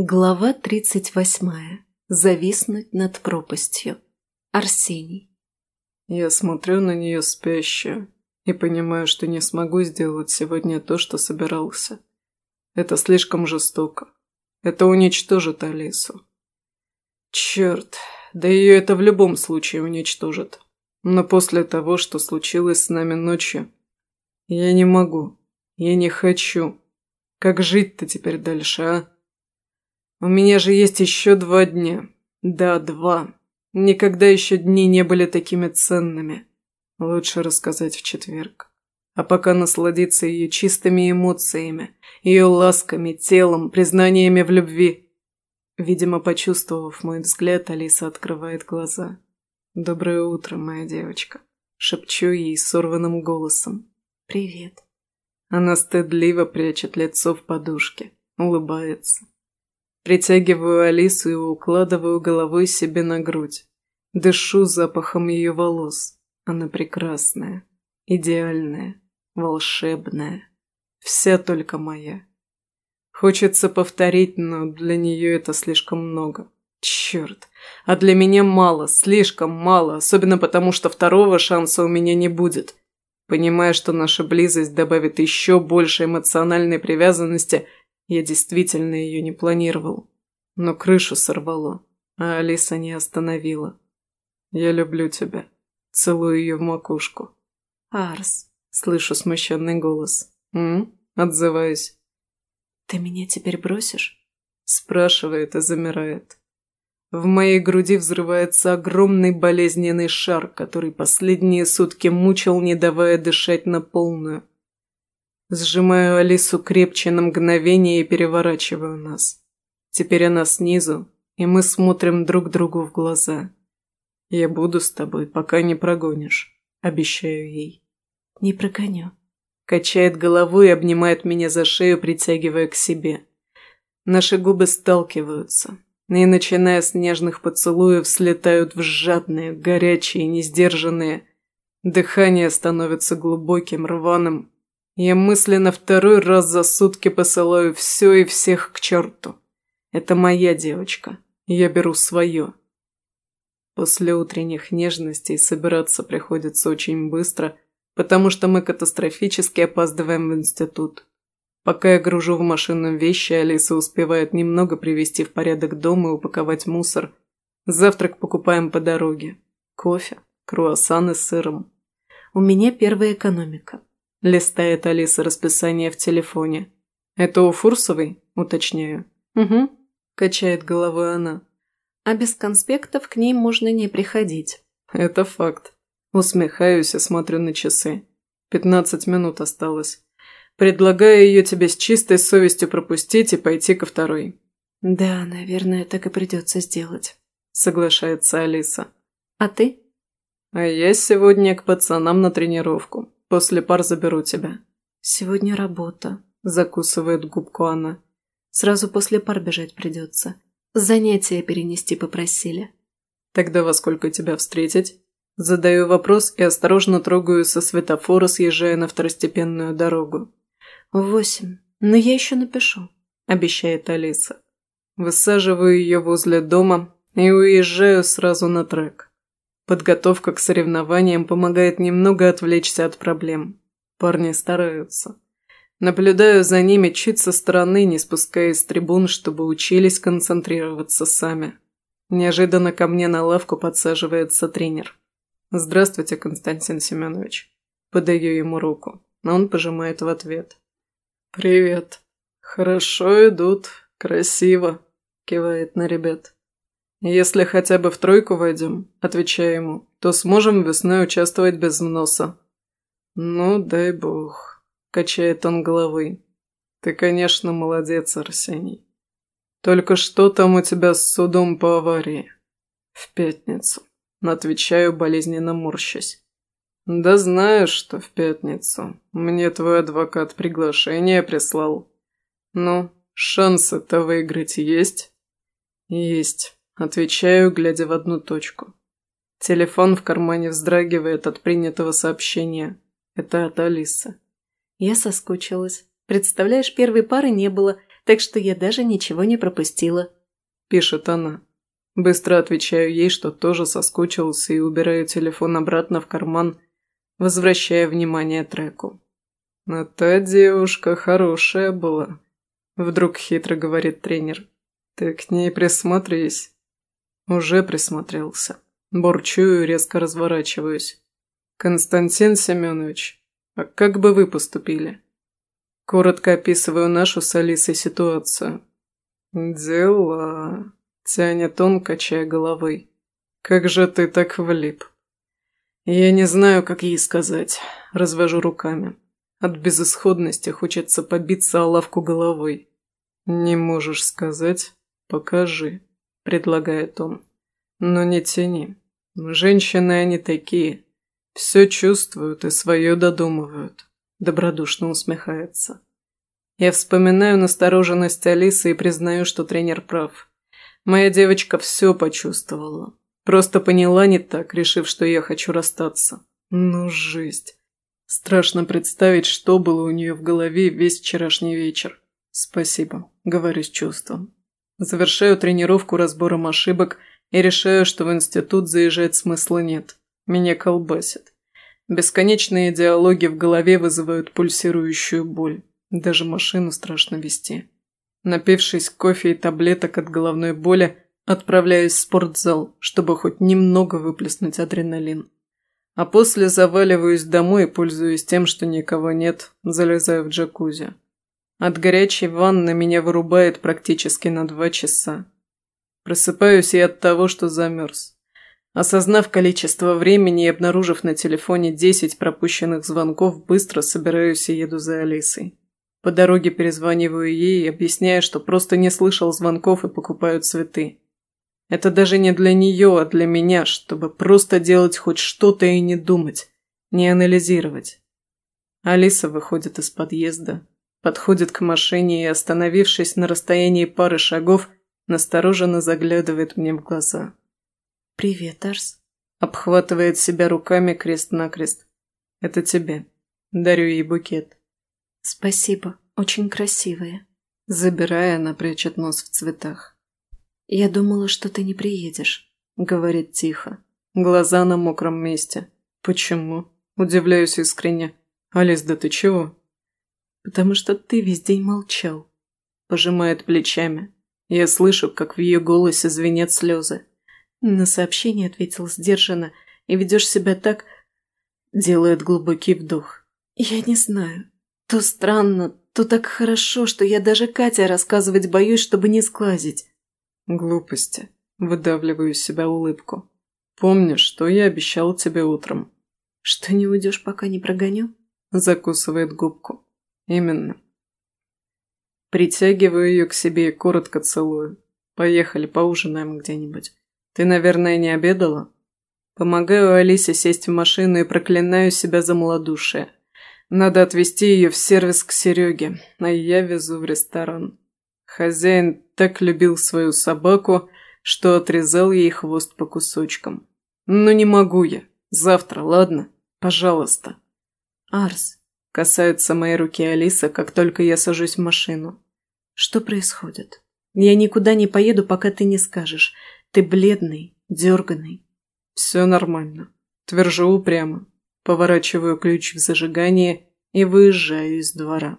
Глава тридцать восьмая. Зависнуть над пропастью. Арсений. Я смотрю на нее спящую и понимаю, что не смогу сделать сегодня то, что собирался. Это слишком жестоко. Это уничтожит Алису. Черт, да ее это в любом случае уничтожит. Но после того, что случилось с нами ночью, я не могу, я не хочу. Как жить-то теперь дальше, а? У меня же есть еще два дня. Да, два. Никогда еще дни не были такими ценными. Лучше рассказать в четверг. А пока насладиться ее чистыми эмоциями, ее ласками, телом, признаниями в любви. Видимо, почувствовав мой взгляд, Алиса открывает глаза. «Доброе утро, моя девочка», — шепчу ей сорванным голосом. «Привет». Она стыдливо прячет лицо в подушке, улыбается. Притягиваю Алису и укладываю головой себе на грудь. Дышу запахом ее волос. Она прекрасная, идеальная, волшебная. Вся только моя. Хочется повторить, но для нее это слишком много. Черт. А для меня мало, слишком мало, особенно потому, что второго шанса у меня не будет. Понимая, что наша близость добавит еще больше эмоциональной привязанности, я действительно ее не планировал. Но крышу сорвало, а Алиса не остановила. «Я люблю тебя». Целую ее в макушку. «Арс», — слышу смущенный голос. «М?» — отзываюсь. «Ты меня теперь бросишь?» Спрашивает и замирает. В моей груди взрывается огромный болезненный шар, который последние сутки мучил, не давая дышать на полную. Сжимаю Алису крепче на мгновение и переворачиваю нас. Теперь она снизу, и мы смотрим друг другу в глаза. «Я буду с тобой, пока не прогонишь», — обещаю ей. «Не прогоню», — качает головой и обнимает меня за шею, притягивая к себе. Наши губы сталкиваются и, начиная с нежных поцелуев, слетают в жадные, горячие, несдержанные. Дыхание становится глубоким, рваным. Я мысленно второй раз за сутки посылаю все и всех к черту. Это моя девочка. Я беру свое. После утренних нежностей собираться приходится очень быстро, потому что мы катастрофически опаздываем в институт. Пока я гружу в машину вещи, Алиса успевает немного привести в порядок дом и упаковать мусор. Завтрак покупаем по дороге. Кофе, круассаны с сыром. «У меня первая экономика», – листает Алиса расписание в телефоне. «Это у Фурсовой?» – уточняю. «Угу», – качает головой она. «А без конспектов к ней можно не приходить». «Это факт». Усмехаюсь и смотрю на часы. Пятнадцать минут осталось. Предлагаю ее тебе с чистой совестью пропустить и пойти ко второй». «Да, наверное, так и придется сделать», – соглашается Алиса. «А ты?» «А я сегодня к пацанам на тренировку. После пар заберу тебя». «Сегодня работа», – закусывает губку она. «Сразу после пар бежать придется. Занятия перенести попросили». «Тогда во сколько тебя встретить?» Задаю вопрос и осторожно трогаю со светофора, съезжая на второстепенную дорогу. «Восемь. Но я еще напишу», – обещает Алиса. Высаживаю ее возле дома и уезжаю сразу на трек. Подготовка к соревнованиям помогает немного отвлечься от проблем. Парни стараются. Наблюдаю за ними чуть со стороны, не спускаясь с трибун, чтобы учились концентрироваться сами. Неожиданно ко мне на лавку подсаживается тренер. «Здравствуйте, Константин Семенович». Подаю ему руку, но он пожимает в ответ. «Привет. Хорошо идут. Красиво», – кивает на ребят. «Если хотя бы в тройку войдем», – отвечаю ему, – «то сможем весной участвовать без вноса». «Ну, дай бог», – качает он головой. «Ты, конечно, молодец, Арсений. Только что там у тебя с судом по аварии?» «В пятницу», – отвечаю, болезненно морщась. «Да знаю, что в пятницу. Мне твой адвокат приглашение прислал. Ну, шансы-то выиграть есть?» «Есть», – отвечаю, глядя в одну точку. Телефон в кармане вздрагивает от принятого сообщения. Это от Алисы. «Я соскучилась. Представляешь, первой пары не было. так что я даже ничего не пропустила», – пишет она. Быстро отвечаю ей, что тоже соскучился и убираю телефон обратно в карман, возвращая внимание треку. «А та девушка хорошая была», – вдруг хитро говорит тренер. «Ты к ней присмотрись». Уже присмотрелся. Борчу и резко разворачиваюсь. «Константин Семенович, а как бы вы поступили?» Коротко описываю нашу с Алисой ситуацию. «Дела...» – тянет он, качая головой. «Как же ты так влип?» Я не знаю, как ей сказать. Развожу руками. От безысходности хочется побиться о лавку головой. «Не можешь сказать? Покажи», – предлагает он. «Но не тяни. Женщины они такие. Все чувствуют и свое додумывают», – добродушно усмехается. Я вспоминаю настороженность Алисы и признаю, что тренер прав. Моя девочка все почувствовала. Просто поняла не так, решив, что я хочу расстаться. Ну, жесть. Страшно представить, что было у нее в голове весь вчерашний вечер. Спасибо, говорю с чувством. Завершаю тренировку разбором ошибок и решаю, что в институт заезжать смысла нет. Меня колбасит. Бесконечные диалоги в голове вызывают пульсирующую боль. Даже машину страшно вести. Напившись кофе и таблеток от головной боли, отправляюсь в спортзал, чтобы хоть немного выплеснуть адреналин. А после заваливаюсь домой и пользуюсь тем, что никого нет, залезаю в джакузи. От горячей ванны меня вырубает практически на два часа. Просыпаюсь и от того, что замерз. Осознав количество времени и обнаружив на телефоне 10 пропущенных звонков, быстро собираюсь и еду за Алисой. По дороге перезваниваю ей и объясняю, что просто не слышал звонков и покупаю цветы. Это даже не для нее, а для меня, чтобы просто делать хоть что-то и не думать, не анализировать. Алиса выходит из подъезда, подходит к машине и, остановившись на расстоянии пары шагов, настороженно заглядывает мне в глаза. «Привет, Арс», – обхватывает себя руками крест-накрест. «Это тебе». Дарю ей букет. «Спасибо, очень красивые». Забирая, она прячет нос в цветах. «Я думала, что ты не приедешь», — говорит тихо. Глаза на мокром месте. «Почему?» Удивляюсь искренне. «Алис, да ты чего?» «Потому что ты весь день молчал», — пожимает плечами. Я слышу, как в ее голосе звенят слезы. На сообщение ответил сдержанно и ведешь себя так... Делает глубокий вдох. Я не знаю. То странно, то так хорошо, что я даже Кате рассказывать боюсь, чтобы не сглазить. Глупости. Выдавливаю из себя улыбку. Помнишь, что я обещал тебе утром? Что не уйдешь, пока не прогоню? Закусывает губку. Именно. Притягиваю ее к себе и коротко целую. Поехали, поужинаем где-нибудь. Ты, наверное, не обедала? Помогаю Алисе сесть в машину и проклинаю себя за малодушие. Надо отвезти ее в сервис к Сереге, а я везу в ресторан. Хозяин так любил свою собаку, что отрезал ей хвост по кусочкам. «Ну не могу я. Завтра, ладно? Пожалуйста». «Арс», – касается моей руки Алиса, как только я сажусь в машину. «Что происходит? Я никуда не поеду, пока ты не скажешь. Ты бледный, дерганый». «Все нормально. Твержу упрямо. Поворачиваю ключ в зажигание и выезжаю из двора.